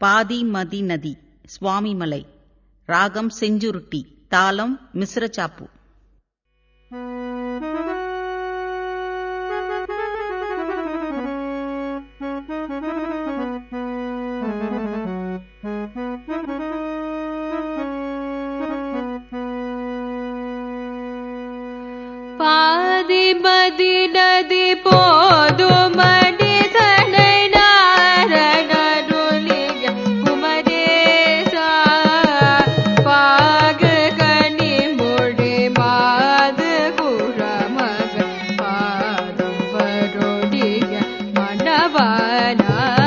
பாதிமதி நதி சுவாமிமலை ராகம் செஞ்சுருட்டி தாளம் மிஸ்ர மிஸ்ரச்சாப்பு பாதிமதி நதி போதுமை ना